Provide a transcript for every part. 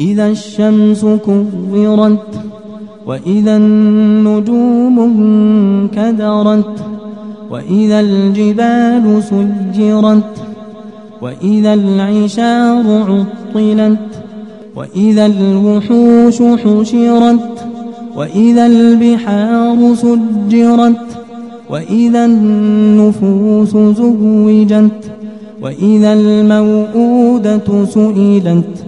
إذا الشمس كورت وإذا النجوم انكدرت وإذا الجبال سجرت وإذا العشار عطلت وإذا الوحوش حشرت وإذا البحار سجرت وإذا النفوس زوجت وإذا الموءودة سئلت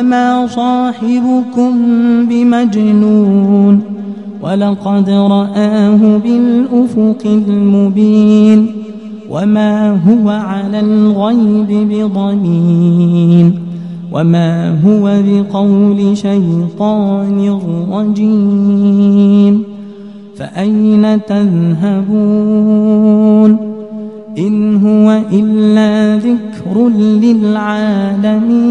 وما صاحبكم بمجنون ولقد رآه بالأفق المبين وما هو على الغيب بضمين وما هو بقول شيطان رجيم فأين تذهبون إن هو إلا ذكر للعالمين